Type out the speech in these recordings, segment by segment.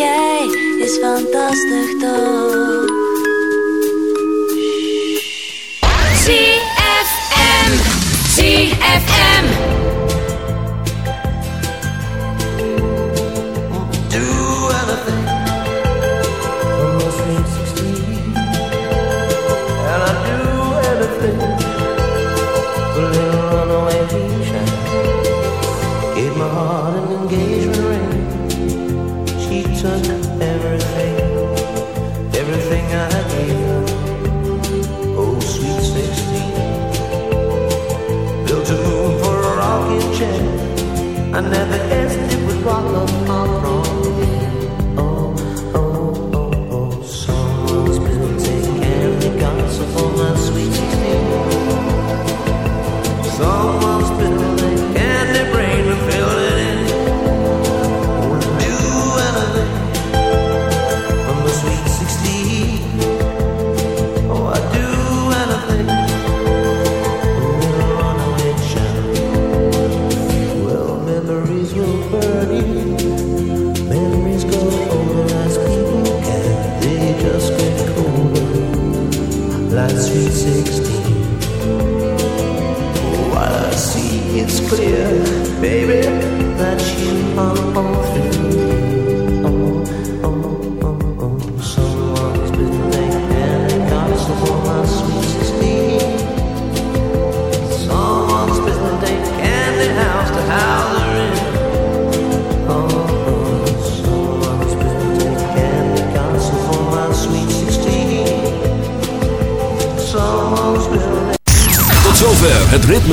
jij is fantastisch toch. ZFM. ZFM. It's clear, baby,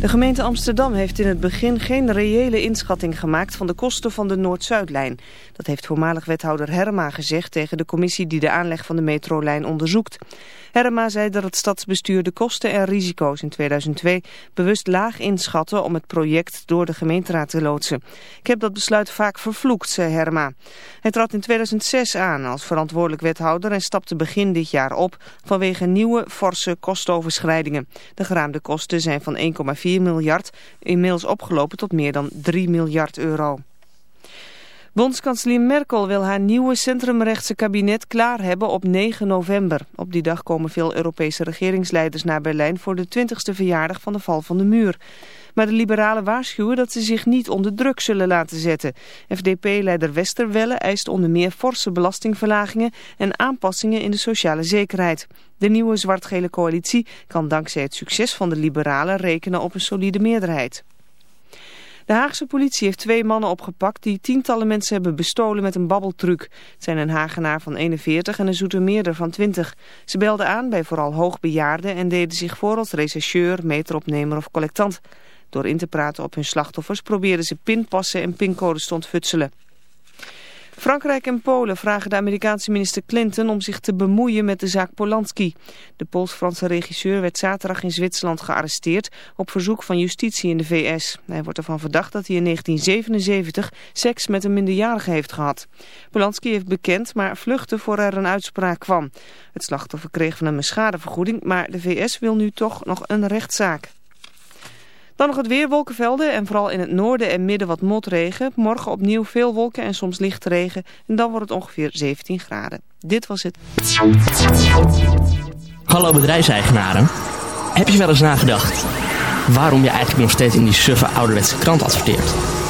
De gemeente Amsterdam heeft in het begin geen reële inschatting gemaakt van de kosten van de Noord-Zuidlijn. Dat heeft voormalig wethouder Herma gezegd tegen de commissie die de aanleg van de metrolijn onderzoekt. Herma zei dat het stadsbestuur de kosten en risico's in 2002 bewust laag inschatte om het project door de gemeenteraad te loodsen. Ik heb dat besluit vaak vervloekt, zei Herma. Hij trad in 2006 aan als verantwoordelijk wethouder en stapte begin dit jaar op vanwege nieuwe forse kostenoverschrijdingen. De geraamde kosten zijn van 1,4 miljard inmiddels opgelopen tot meer dan 3 miljard euro. Bondskanselier Merkel wil haar nieuwe centrumrechtse kabinet klaar hebben op 9 november. Op die dag komen veel Europese regeringsleiders naar Berlijn voor de 20ste verjaardag van de val van de muur. Maar de liberalen waarschuwen dat ze zich niet onder druk zullen laten zetten. FDP-leider Westerwelle eist onder meer forse belastingverlagingen en aanpassingen in de sociale zekerheid. De nieuwe zwart-gele coalitie kan dankzij het succes van de liberalen rekenen op een solide meerderheid. De Haagse politie heeft twee mannen opgepakt die tientallen mensen hebben bestolen met een babbeltruc. Het zijn een Hagenaar van 41 en een Zoetermeerder van 20. Ze belden aan bij vooral hoogbejaarden en deden zich voor als rechercheur, meteropnemer of collectant. Door in te praten op hun slachtoffers probeerden ze pinpassen en pincodes te ontfutselen. Frankrijk en Polen vragen de Amerikaanse minister Clinton om zich te bemoeien met de zaak Polanski. De Pools-Franse regisseur werd zaterdag in Zwitserland gearresteerd op verzoek van justitie in de VS. Hij wordt ervan verdacht dat hij in 1977 seks met een minderjarige heeft gehad. Polanski heeft bekend, maar vluchtte voor er een uitspraak kwam. Het slachtoffer kreeg van hem een schadevergoeding, maar de VS wil nu toch nog een rechtszaak. Dan nog het weer, wolkenvelden en vooral in het noorden en midden wat motregen. Morgen opnieuw veel wolken en soms lichte regen. En dan wordt het ongeveer 17 graden. Dit was het. Hallo bedrijfseigenaren. Heb je wel eens nagedacht waarom je eigenlijk nog steeds in die suffe ouderwetse krant adverteert?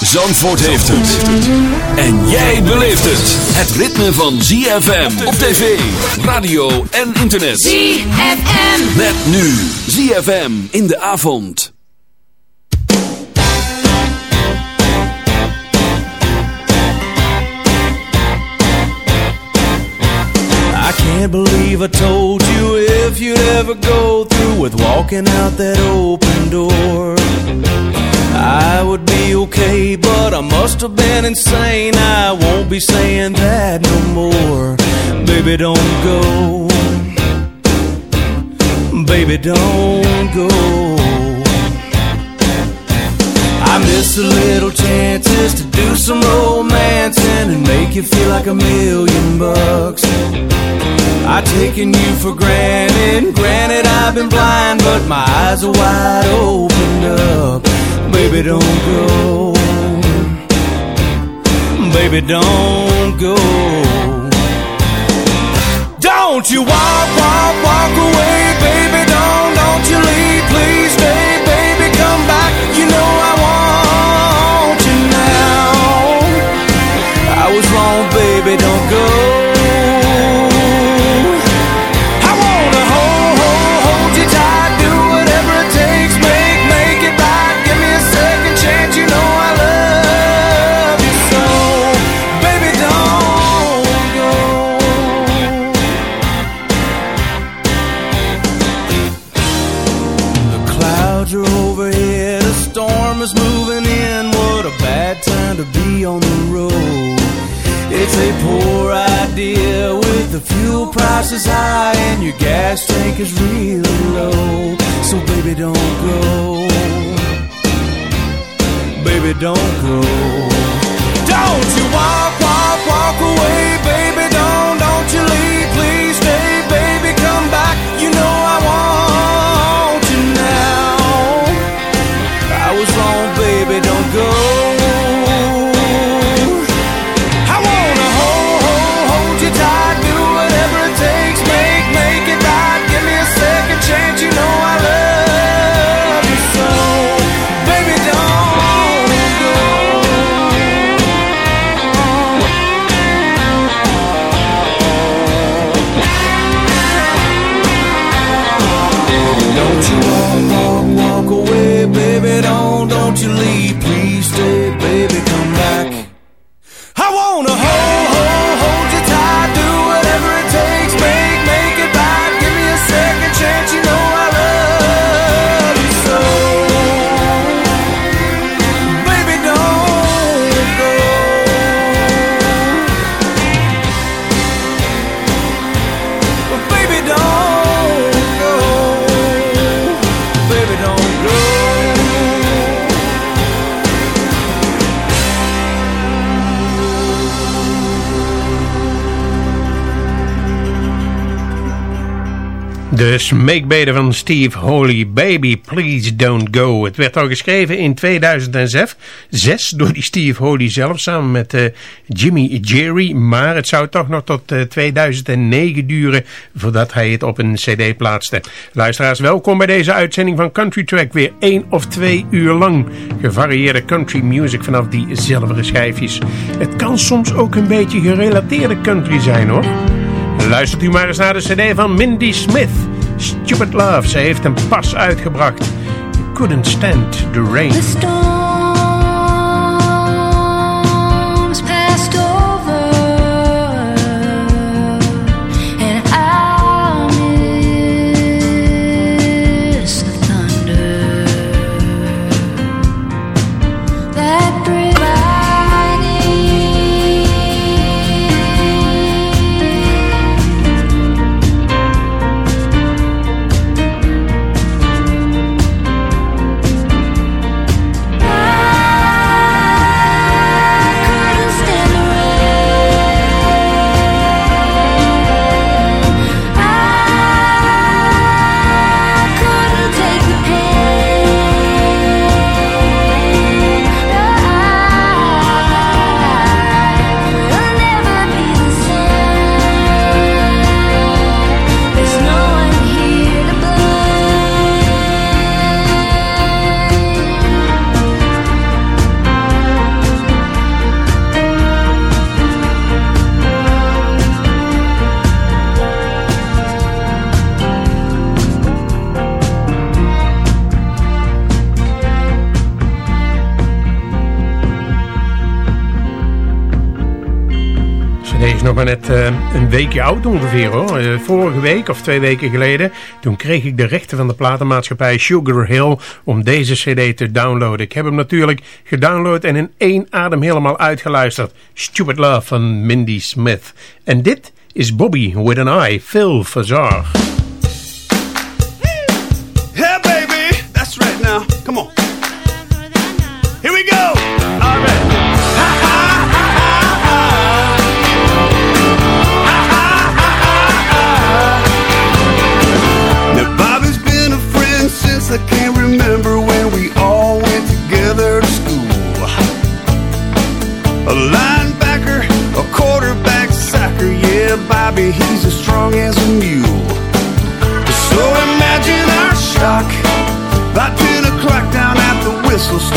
Zandvoort heeft het. En jij beleeft het. Het ritme van ZFM op tv, radio en internet. ZFM. Met nu ZFM in de avond. I can't believe I told you if you'd ever go through with walking out that open door. I would be okay, but I must have been insane. I won't be saying that no more. Baby, don't go. Baby, don't go. I miss the little chances to do some romancing and make you feel like a million bucks. I've taken you for granted. Granted, I've been blind, but my eyes are wide open up. Baby, don't go. Baby, don't go. Don't you walk, walk, walk away, baby. Don't Make van Steve Holy, Baby Please Don't Go. Het werd al geschreven in 2006 zes door die Steve Holy zelf samen met eh, Jimmy Jerry. Maar het zou toch nog tot eh, 2009 duren voordat hij het op een cd plaatste. Luisteraars, welkom bij deze uitzending van Country Track. Weer één of twee uur lang gevarieerde country music vanaf die zilveren schijfjes. Het kan soms ook een beetje gerelateerde country zijn hoor. Luistert u maar eens naar de cd van Mindy Smith. Stupid Love. Ze heeft hem pas uitgebracht. Couldn't stand the rain. CD is nog maar net eh, een weekje oud ongeveer hoor. Eh, vorige week of twee weken geleden, toen kreeg ik de rechten van de platenmaatschappij Sugar Hill om deze CD te downloaden. Ik heb hem natuurlijk gedownload en in één adem helemaal uitgeluisterd. Stupid Love van Mindy Smith. En dit is Bobby with an Eye, Phil Fazar. Yeah, baby, that's right now. Come on. Here we go. I can't remember when we all went together to school. A linebacker, a quarterback, soccer, yeah, Bobby, he's as strong as a mule. So imagine our shock. By 10 o'clock down at the whistle stop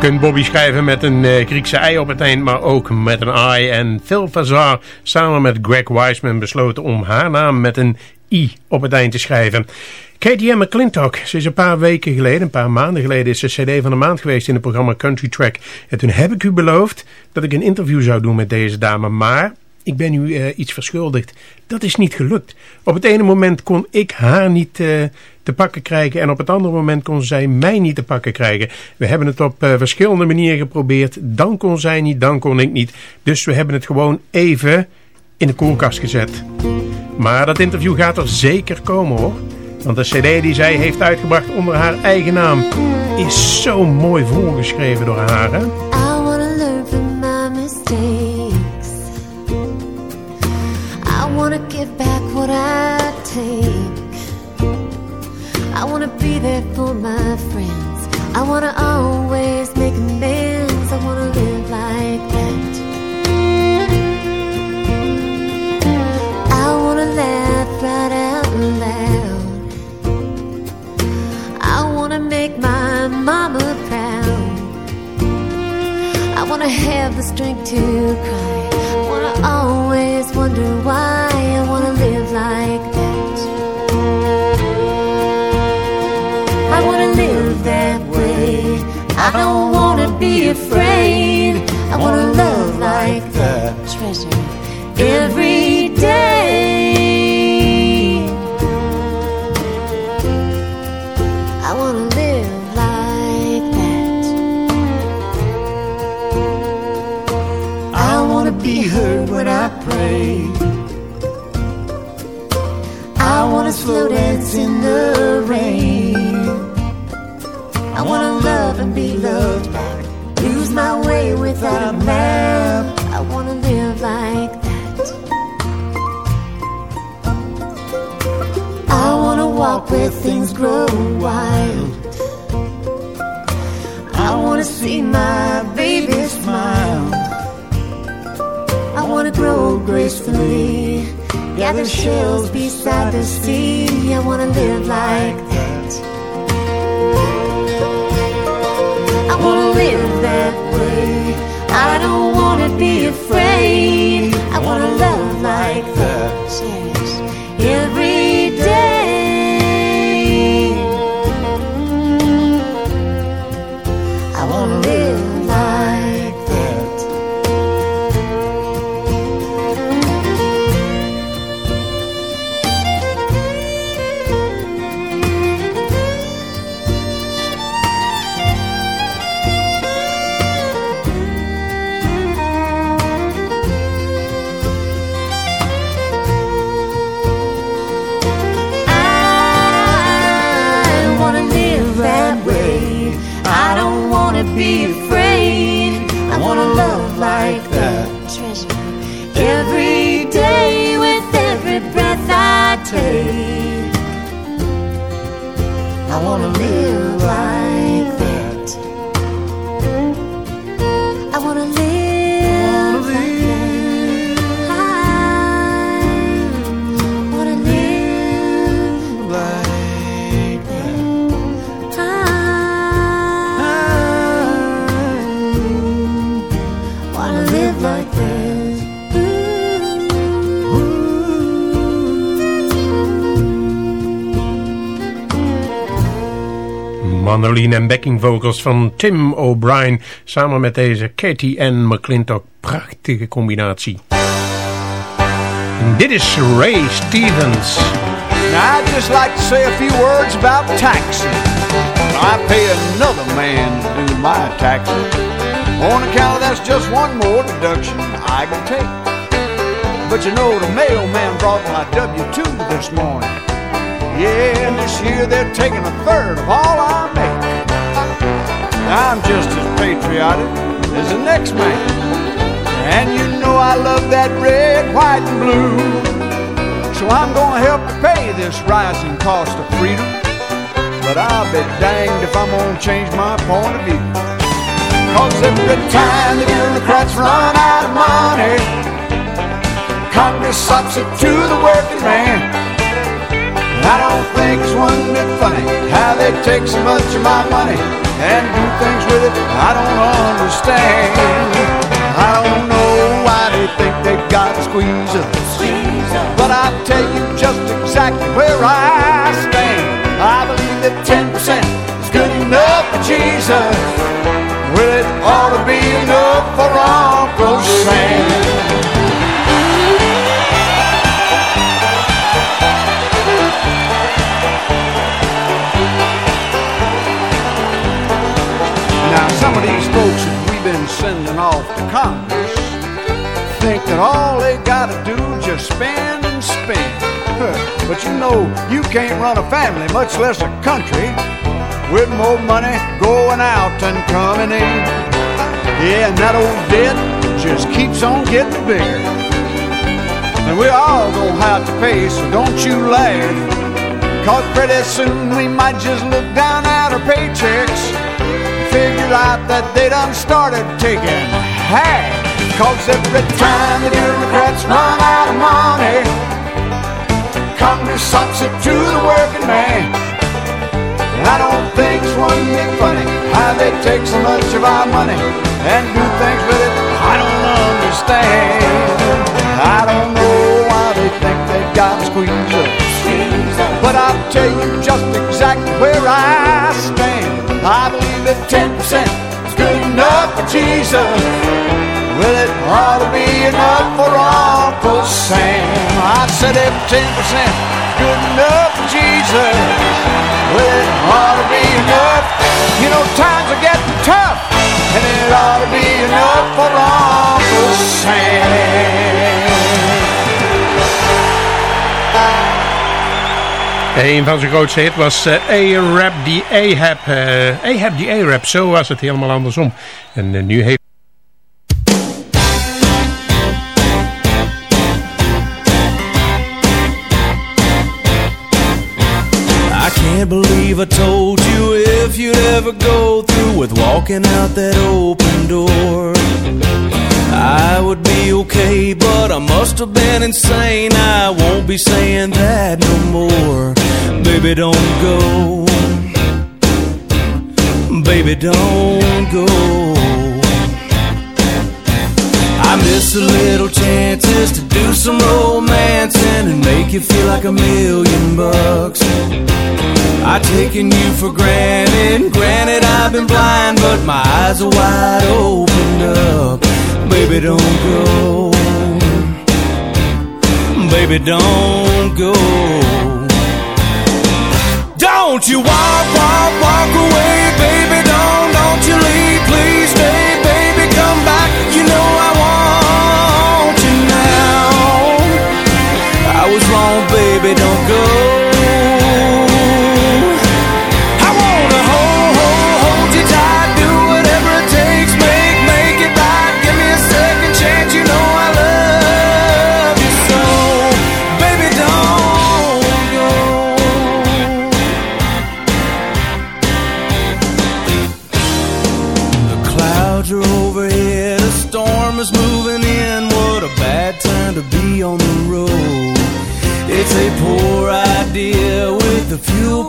kunt Bobby schrijven met een uh, Griekse ei op het eind, maar ook met een I. En Phil Fazar samen met Greg Wiseman besloten om haar naam met een I op het eind te schrijven. Katie McClintock, ze is een paar weken geleden, een paar maanden geleden, is ze cd van de maand geweest in het programma Country Track. En toen heb ik u beloofd dat ik een interview zou doen met deze dame, maar ik ben u uh, iets verschuldigd. Dat is niet gelukt. Op het ene moment kon ik haar niet uh, te pakken krijgen en op het andere moment kon zij mij niet te pakken krijgen. We hebben het op uh, verschillende manieren geprobeerd. Dan kon zij niet, dan kon ik niet. Dus we hebben het gewoon even in de koelkast gezet. Maar dat interview gaat er zeker komen hoor. Want de cd die zij heeft uitgebracht onder haar eigen naam is zo mooi voorgeschreven door haar. Hè? I wanna give back what I take. I wanna be there for my friends. I wanna always make amends. I wanna live like that. I wanna laugh right out loud. I wanna make my mama proud. I wanna have the strength to cry. I wanna always wonder why. Afraid, I want a love like that treasure. Every Mandoline en backing vocals van Tim O'Brien samen met deze Katie Ann McClintock. Prachtige combinatie. En dit is Ray Stevens. Now, I'd just like to say a few words about taxes. I pay another man to do my taxes. On account of that's just one more deduction I can take. But you know, the mailman brought my W-2 this morning. Yeah, and this year they're taking a third of all I make. I'm just as patriotic as the next man. And you know I love that red, white, and blue. So I'm gonna help to pay this rising cost of freedom. But I'll be danged if I'm gonna change my point of view. Cause every time the Democrats run out of money, Congress stops it to the working man. I don't think it's one bit funny how they take so much of my money and do things with it I don't understand. I don't know why they think they got to squeeze us. But I tell you just exactly where I stand. I believe that 10% is good enough for Jesus. Well, it ought to be enough for Uncle Sam. Spend and spend. But you know, you can't run a family, much less a country, with more money going out than coming in. Yeah, and that old debt just keeps on getting bigger. And we're all gonna have to pay, so don't you laugh. Cause pretty soon we might just look down at our paychecks and figure out that they done started taking half. Cause every time the Democrats run out of money, Congress sucks it to the working man. And I don't think it's one bit funny how they take so much of our money and do things with it I don't understand. I don't know why they think they got to squeeze us. But I'll tell you just exactly where I stand. I believe that 10% is good enough for Jesus. Well, it ought to be enough for Uncle Sam. I said if 10% is good enough for Jesus, well, it ought to be enough. You know, times are getting tough, and it ought to be enough for Uncle Sam. Een van zijn grootste hit was uh, A-Rap die Ahab. Uh, Ahab die A-Rap, zo was het helemaal andersom. En uh, nu heeft... go through with walking out that open door. I would be okay, but I must have been insane. I won't be saying that no more. Baby, don't go. Baby, don't go. I miss the little chances to do some romancing and make you feel like a million bucks. I've taken you for granted. Granted, I've been blind, but my eyes are wide opened up. Baby, don't go. Baby, don't go. Don't you walk, walk, walk away, baby. Don't, don't you leave. Please stay, want you now. I was wrong, baby. Don't go.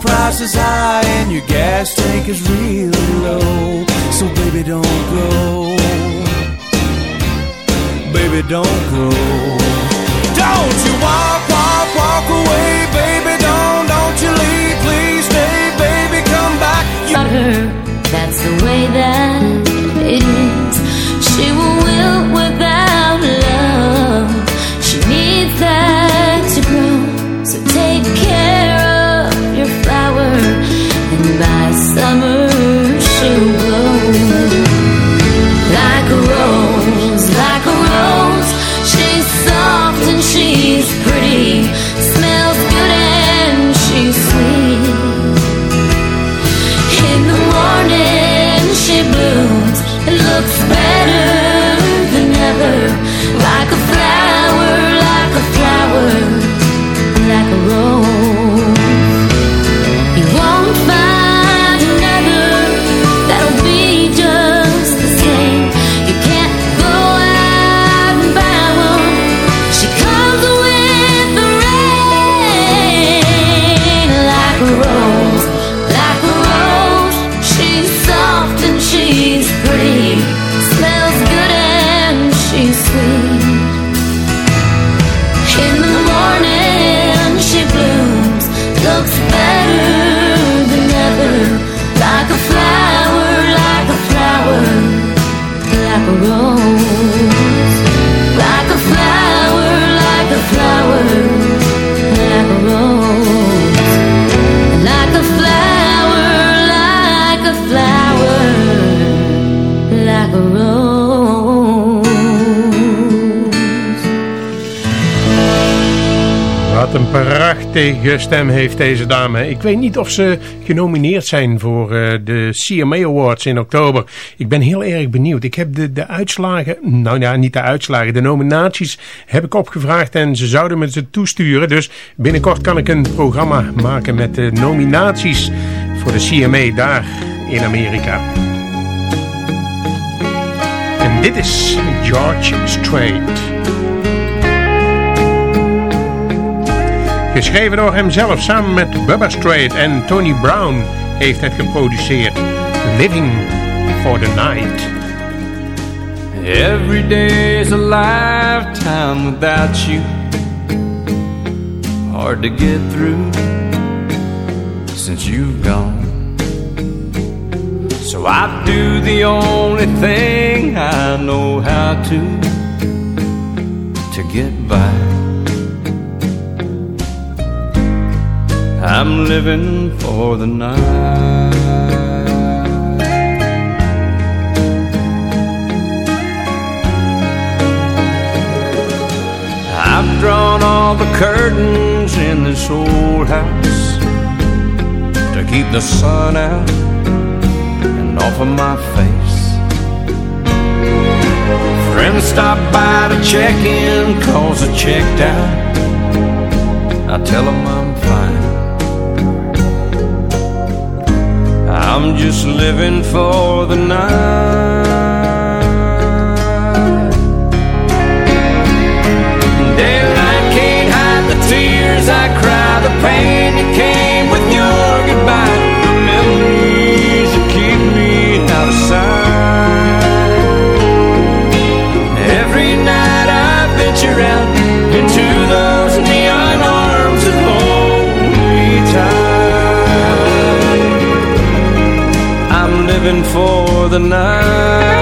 Prices high and your gas tank is really low. So baby, don't go. Baby, don't go. Don't you walk, walk, walk away, baby. Prachtige stem heeft deze dame. Ik weet niet of ze genomineerd zijn voor uh, de CMA Awards in oktober. Ik ben heel erg benieuwd. Ik heb de, de uitslagen, nou ja, niet de uitslagen, de nominaties heb ik opgevraagd en ze zouden me ze toesturen. Dus binnenkort kan ik een programma maken met de nominaties voor de CMA daar in Amerika. En dit is George Strait. Geschreven door hemzelf samen met Bubba Strait en Tony Brown heeft het geproduceerd. Living for the Night. Every day is a lifetime without you. Hard to get through since you've gone. So I do the only thing I know how to to get by. I'm living for the night. I've drawn all the curtains in this old house to keep the sun out and off of my face. Friends stop by to check in cause I checked out. I tell them I'm I'm just living for the night. Daylight can't hide the tears I cry, the pain that came with your goodbye, the memories that keep me out of sight. Every night I venture out living for the night.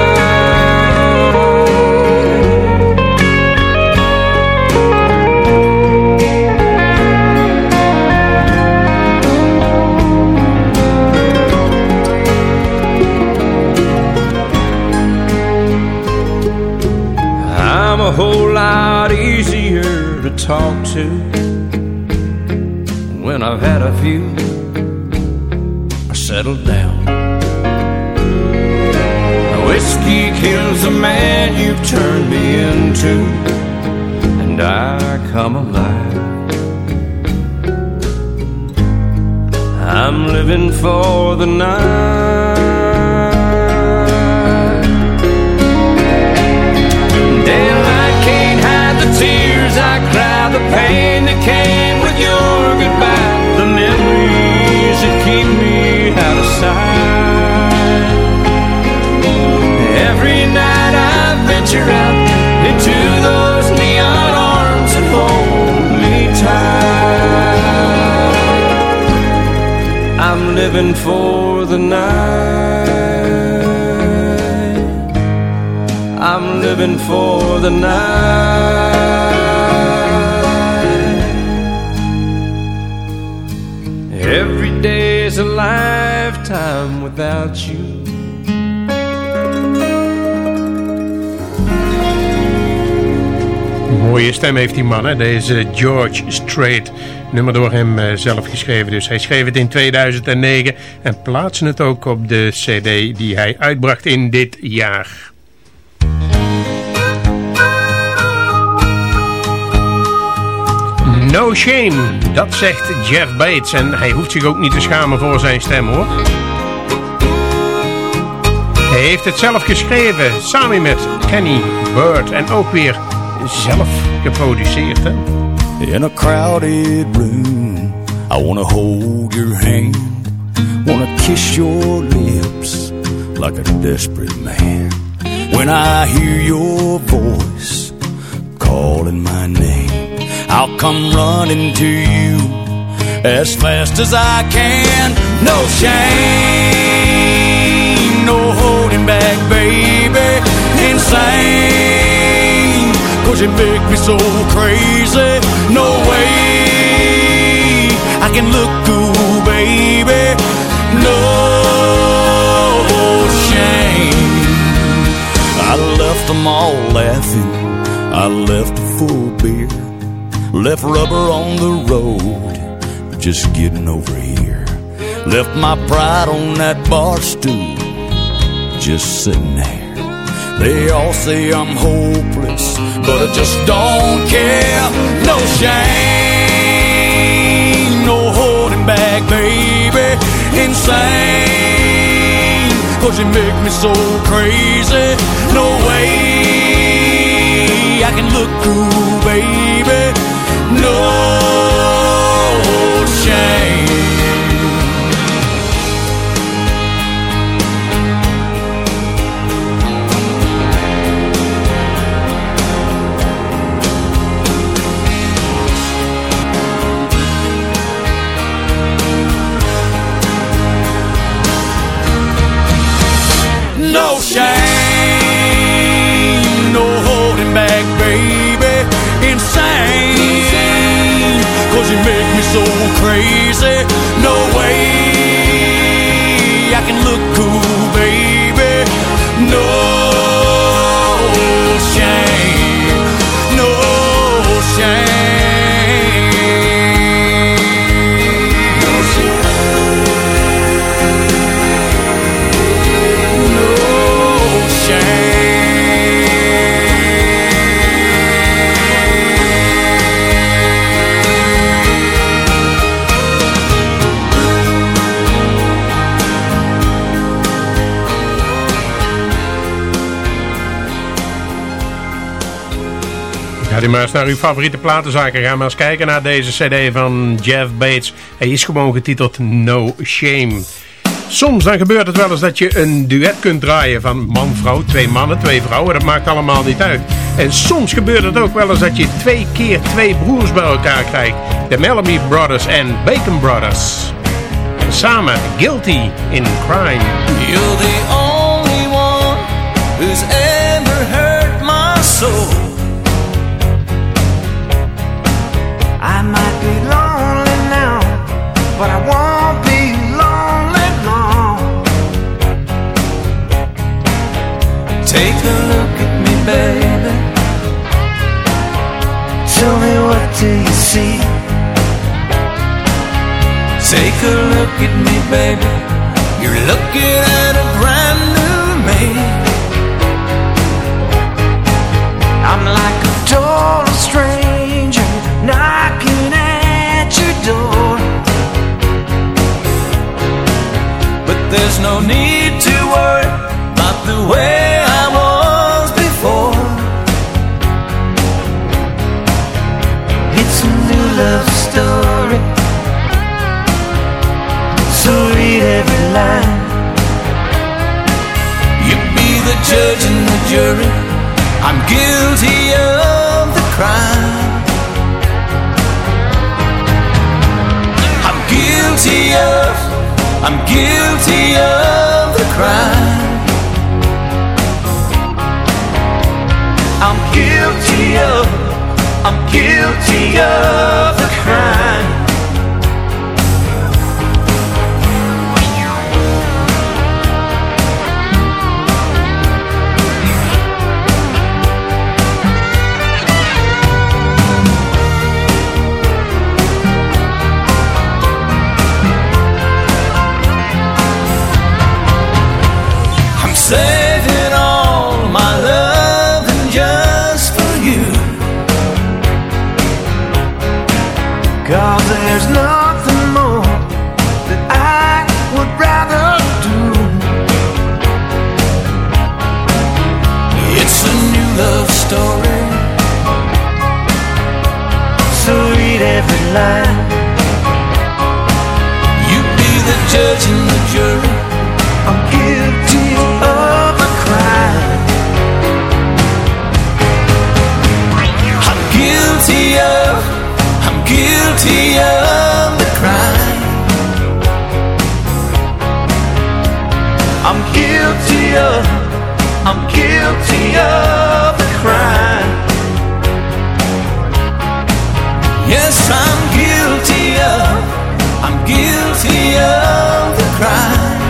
Stem heeft die man, hè? deze George Strait. Nummer door hem eh, zelf geschreven. Dus hij schreef het in 2009 en plaatste het ook op de cd die hij uitbracht in dit jaar. No shame, dat zegt Jeff Bates. En hij hoeft zich ook niet te schamen voor zijn stem hoor. Hij heeft het zelf geschreven, samen met Kenny Bird. En ook weer zelf geproduceerd hè. In a crowded room, I wanna hold your hand. Wanna kiss your lips like a desperate man. When I hear your voice calling my name, I'll come running to you as fast as I can. No shame, no holding back, baby. Insane, cause you make me so crazy. No way I can look cool, baby. No shame. I left them all laughing. I left a full beer. Left rubber on the road, just getting over here. Left my pride on that bar stool, just sitting there. They all say I'm hopeless, but I just don't care. No shame, no holding back, baby. Insane, cause you make me so crazy. No way I can look cool, baby. No so crazy. Gaat maar eens naar uw favoriete platenzaken. Ga maar eens kijken naar deze cd van Jeff Bates. Hij is gewoon getiteld No Shame. Soms dan gebeurt het wel eens dat je een duet kunt draaien van man-vrouw, twee mannen, twee vrouwen. Dat maakt allemaal niet uit. En soms gebeurt het ook wel eens dat je twee keer twee broers bij elkaar krijgt. De Bellamy Brothers en Bacon Brothers. Samen Guilty in Crime. You're the only one who's ever hurt my soul. Baby. Tell me what do you see? Take a look at me, baby. You're looking at a brand new me. I'm like a total stranger knocking at your door. But there's no need to Yes, I'm guilty of, I'm guilty of the crime.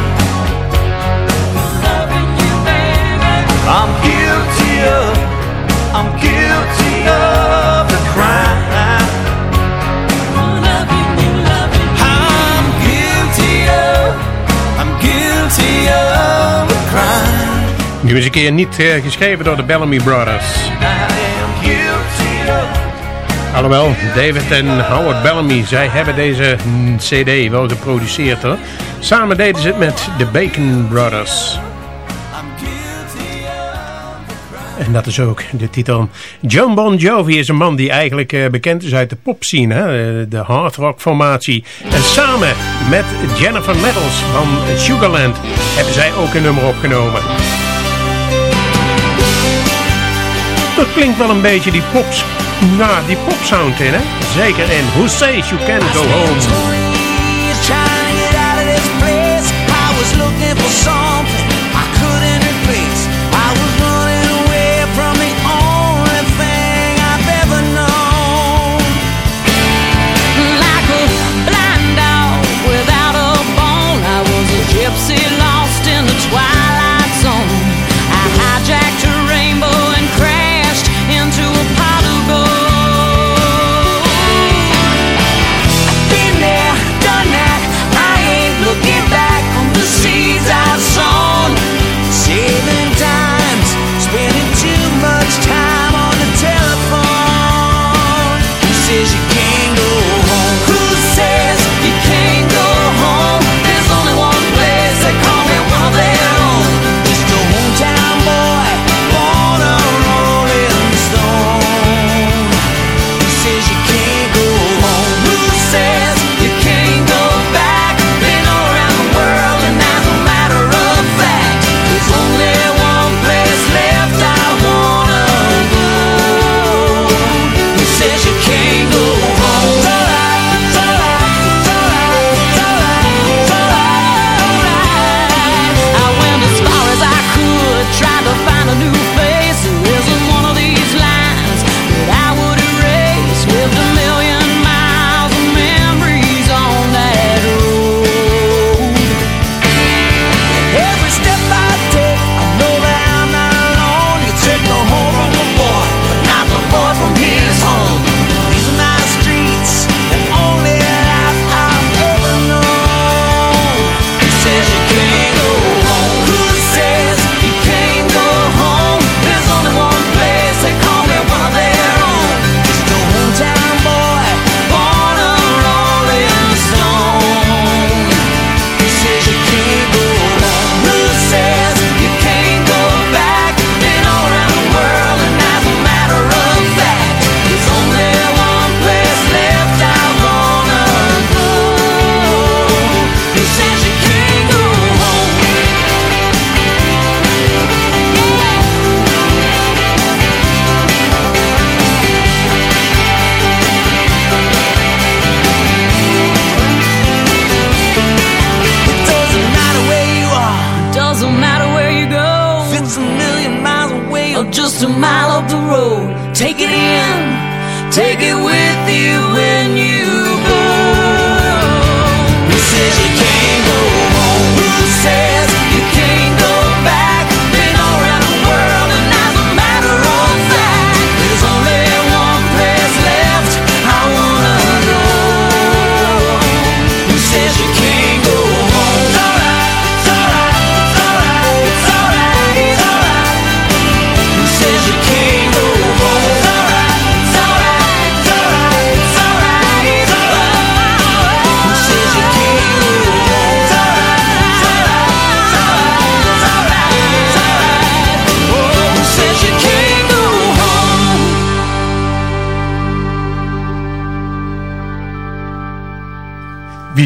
Loving you, baby. I'm guilty of, I'm guilty of the crime. Loving you, loving you. I'm guilty of, I'm guilty of the crime. Die was een keer niet uh, geschreven door de Bellamy Brothers. Alhoewel, David en Howard Bellamy, zij hebben deze cd wel geproduceerd hoor. Samen deden ze het met de Bacon Brothers. En dat is ook de titel. John Bon Jovi is een man die eigenlijk uh, bekend is uit de popscene, hè? de hardrock formatie. En samen met Jennifer Nettles van Sugarland hebben zij ook een nummer opgenomen. Dat klinkt wel een beetje die pops, nou, die popsound in, hè? Zeker in Who Says You Can Go Home.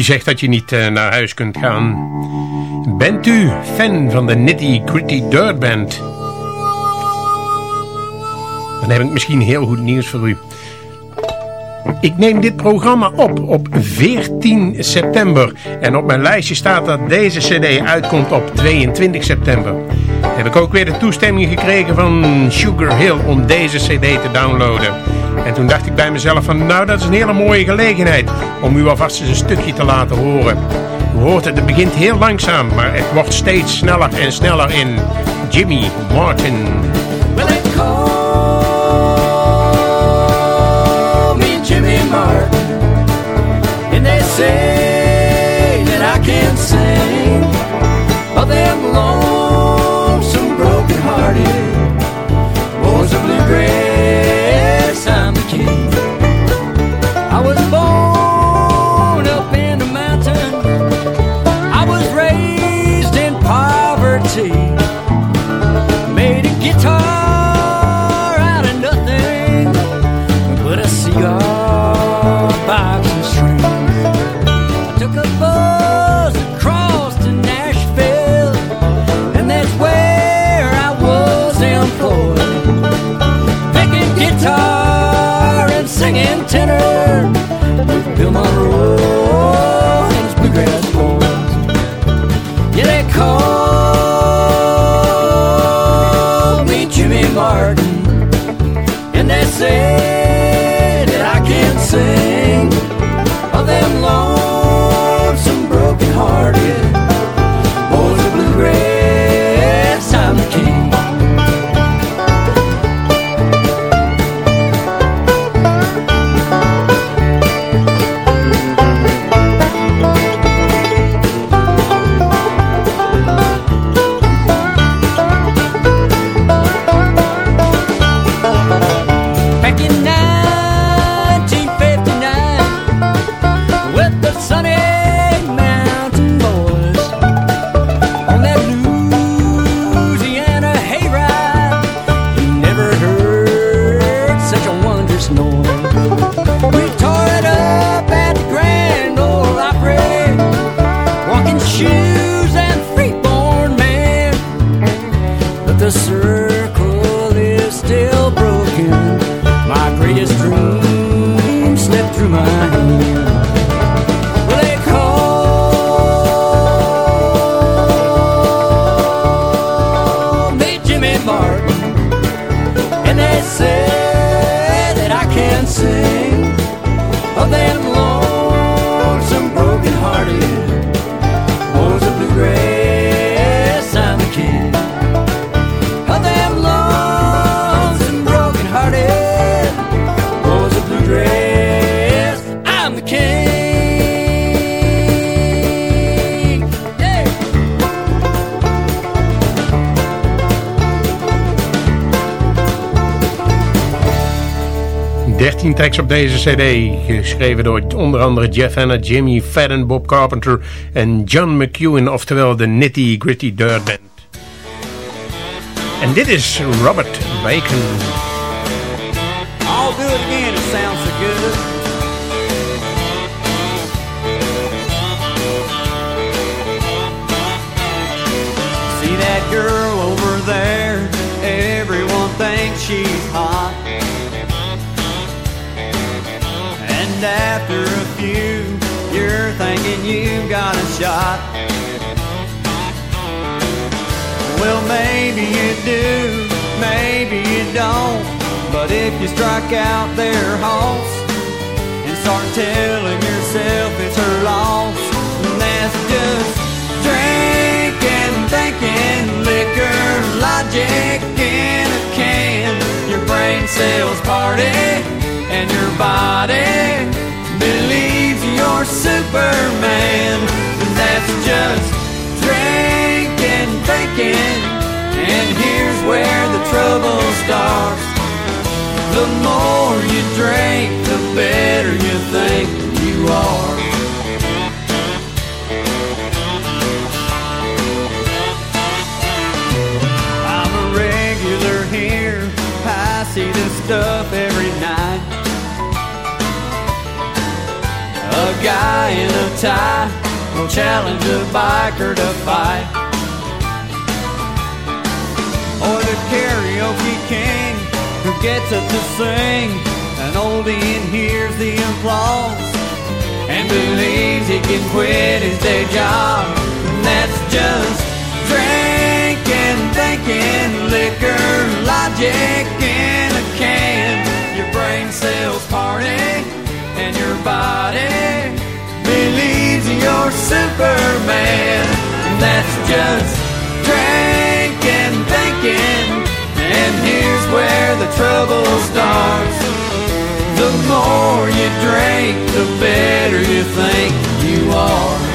Zegt dat je niet uh, naar huis kunt gaan? Bent u fan van de Nitty Gritty Dirt Band? Dan heb ik misschien heel goed nieuws voor u. Ik neem dit programma op op 14 september. En op mijn lijstje staat dat deze cd uitkomt op 22 september. Heb ik ook weer de toestemming gekregen van Sugar Hill om deze cd te downloaden. En toen dacht ik bij mezelf van nou dat is een hele mooie gelegenheid om u alvast eens een stukje te laten horen. U hoort het, het begint heel langzaam, maar het wordt steeds sneller en sneller in Jimmy Martin. Well, they call me Jimmy Martin And they say that I can't sing Of them lonesome broken there sei. Tracks op deze cd, geschreven door onder andere Jeff Hanna, Jimmy Fadden, Bob Carpenter en John McEwen, oftewel de Nitty Gritty Dirt Band. En dit is Robert Bacon. I'll do it again, it sounds so good. See that girl over there? Everyone thinks she's hot. And after a few, you're thinking you've got a shot. Well, maybe you do, maybe you don't. But if you strike out their hoss and start telling yourself it's her loss, then that's just drinking, thinking, liquor, logic in a can. Your brain cells party and your body believes you're Superman. That's just drinking, thinking, and here's where the trouble starts. The more you drink, the better you think you are. I'm a regular here. I see this stuff guy in a tie will challenge a biker to fight. Or the karaoke king who gets up to sing. An oldie and hears the applause and believes he can quit his day job. And that's just drinking, thinking, liquor, logic in a can. Your brain cells party and your body believes you're Superman. And that's just drinking, thinking, and here's where the trouble starts. The more you drink, the better you think you are.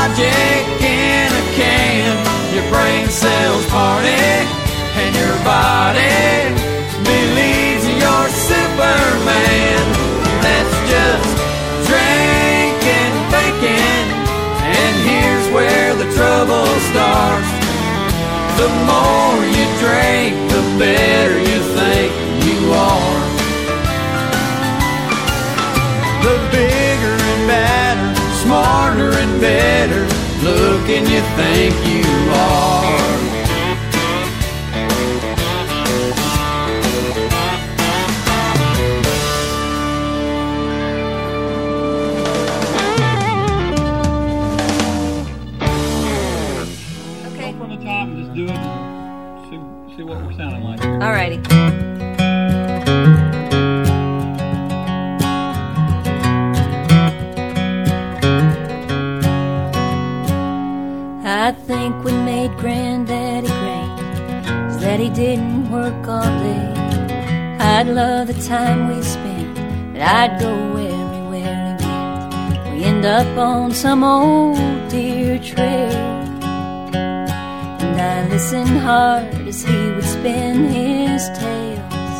Logic in a can. Your brain cells party and your body believes you're Superman. That's just drinking, thinking, and here's where the trouble starts. The more you drink, the better you think you better looking you think you are. On some old deer trail. And I listened hard as he would spin his tales.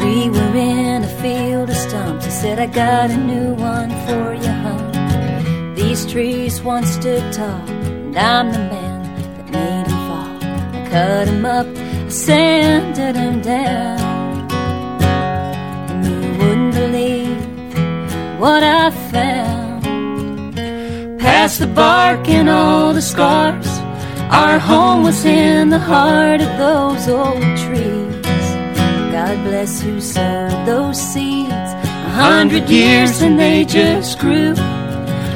We were in a field of stumps. He said, I got a new one for you, hon. These trees once stood tall, and I'm the man that made them fall. I cut them up, I sanded them down. And you wouldn't believe what I found. Past the bark and all the scars, our home was in the heart of those old trees. God bless who sowed those seeds. A hundred years and they just grew.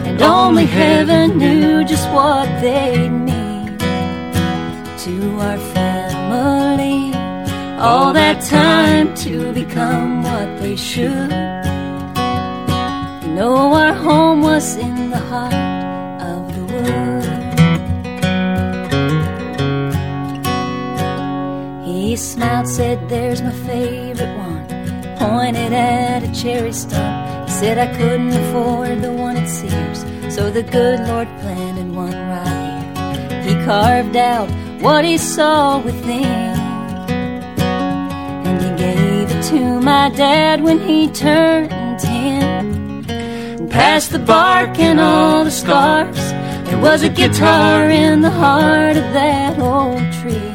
And only heaven knew just what they'd mean to our family. All that time to become what they should. You know, our home was in the heart said, There's my favorite one. Pointed at a cherry stump. He said, I couldn't afford the one at Sears. So the good Lord planted one right here. He carved out what he saw within. And he gave it to my dad when he turned ten. Past the bark and all the scars, there was a guitar in the heart of that old tree.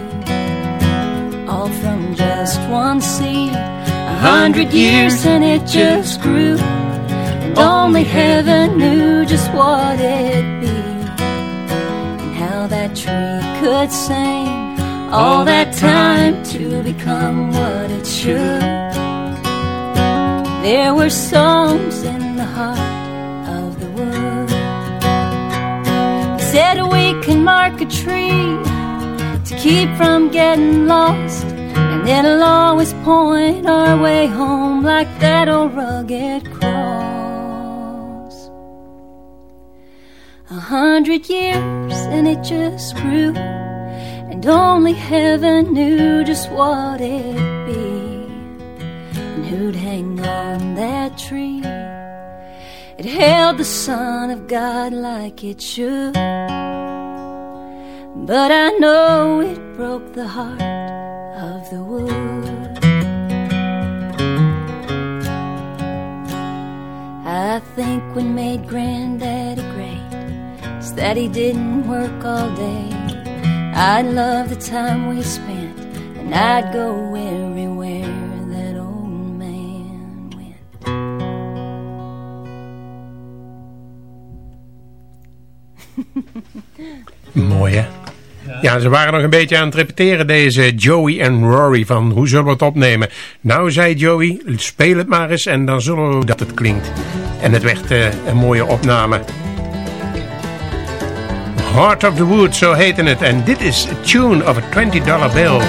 From just one seed, a hundred years and it just grew. And only heaven knew just what it'd be. And how that tree could sing all that time to become what it should. There were songs in the heart of the wood. Said we can mark a tree to keep from getting lost. And it'll always point our way home like that old rugged cross. A hundred years and it just grew. And only heaven knew just what it'd be. And who'd hang on that tree. It held the Son of God like it should. But I know it broke the heart of the wood. I think what made Granddaddy great is that he didn't work all day. I'd love the time we spent, and I'd go everywhere that old man Mooi hè? Ja, ze waren nog een beetje aan het repeteren, deze Joey en Rory, van hoe zullen we het opnemen? Nou, zei Joey, speel het maar eens en dan zullen we dat het klinkt. En het werd eh, een mooie opname. Heart of the Wood, zo heette het. En dit is a tune of a $20 bill.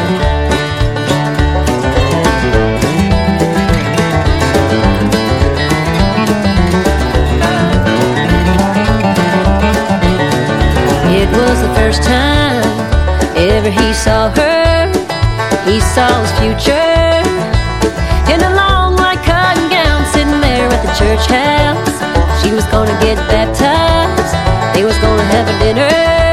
It was the first time ever he saw her. He saw his future in a long white cotton gown sitting there at the church house. She was gonna get baptized. They was gonna have a dinner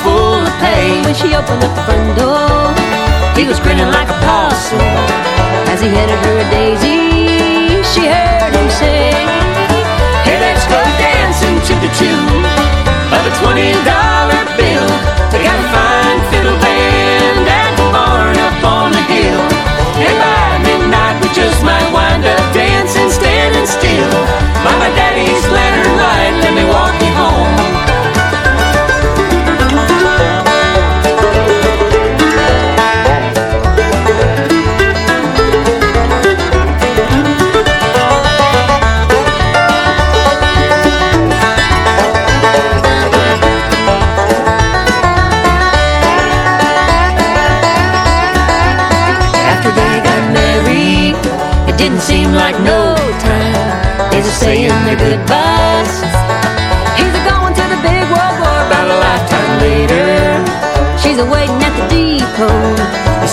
full of pay when she opened up the front door. He was grinning like a possum as he handed her a daisy. She heard him say, Hey, let's go dancing to the tune of a twenty dollar bill. They got a fine fiddle band at the barn up on the hill. And by midnight we just might wind up dancing, standing still. By my daddy's lantern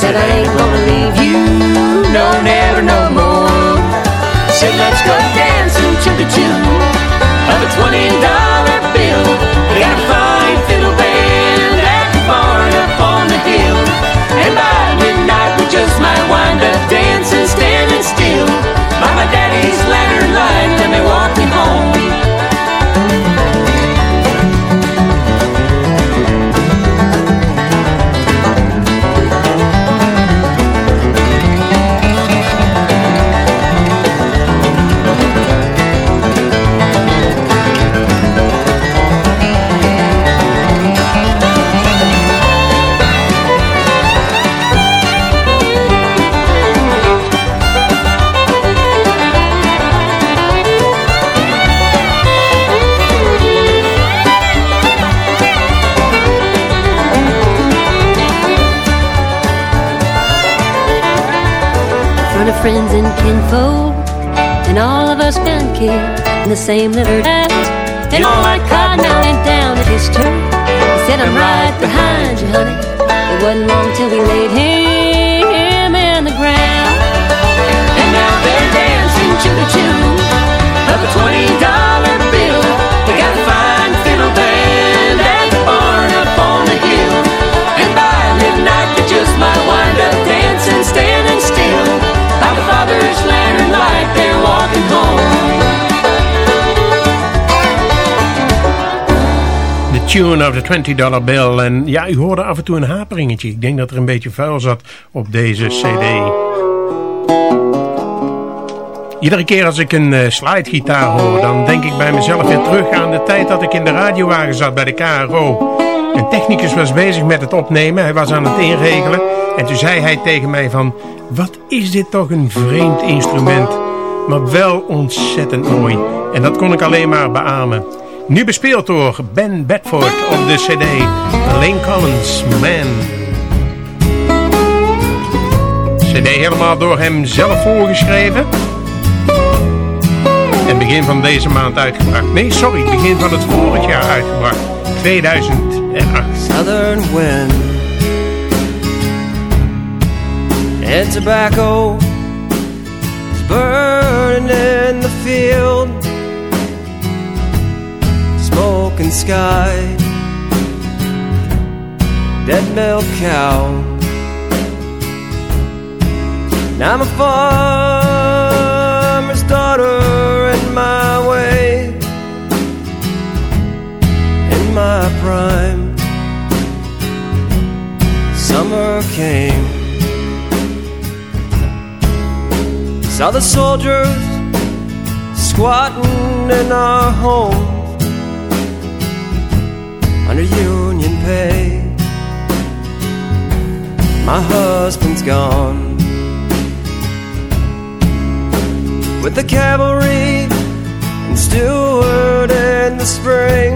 said, I ain't gonna leave you, no, never, no more. Said, let's go friends and all of us grandkids in the same liver death. And all cotton I went down and kissed her. He said, I'm right behind you, honey. It wasn't long tune of the 20 dollar bill. En ja, u hoorde af en toe een haperingetje. Ik denk dat er een beetje vuil zat op deze cd. Iedere keer als ik een uh, slidegitaar hoor, dan denk ik bij mezelf weer terug aan de tijd dat ik in de radiowagen zat bij de KRO. Een technicus was bezig met het opnemen, hij was aan het inregelen. En toen zei hij tegen mij van, wat is dit toch een vreemd instrument. Maar wel ontzettend mooi. En dat kon ik alleen maar beamen. Nu bespeeld door Ben Bedford op de cd Lane Collins Man. cd helemaal door hem zelf voorgeschreven. En begin van deze maand uitgebracht. Nee, sorry, begin van het vorig jaar uitgebracht. 2008. Southern wind and tobacco is burning in the field. Smoking sky, dead milk cow. Now I'm a farmer's daughter in my way, in my prime. Summer came. Saw the soldiers squatting in our home under union pay. My husband's gone with the cavalry and Stewart in the spring.